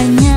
понять.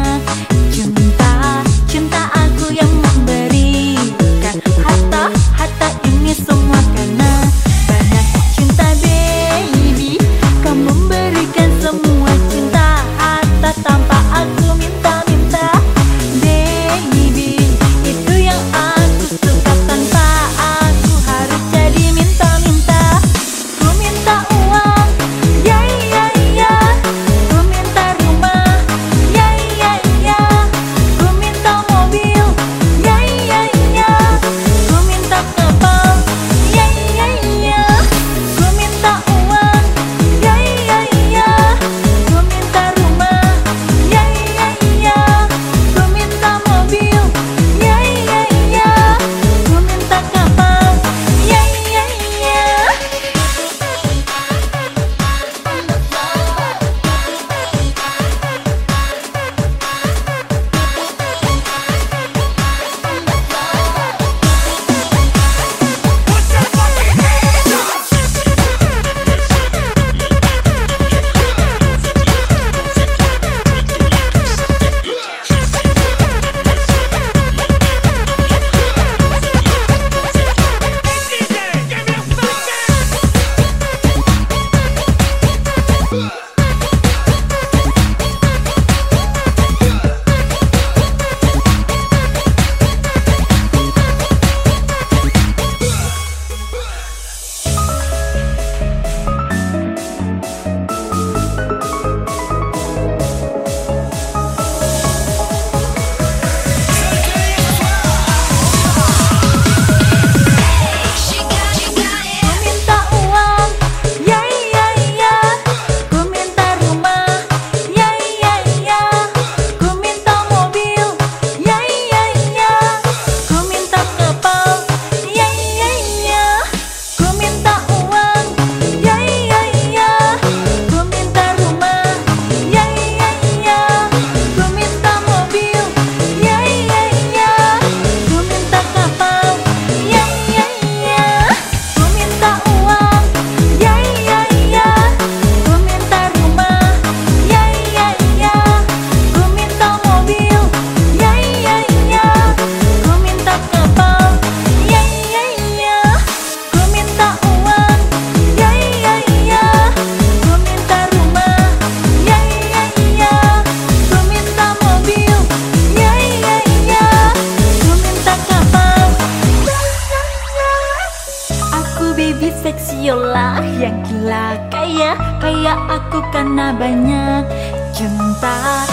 Baby lah yang gila. Kayak kayak aku karena banyak cinta.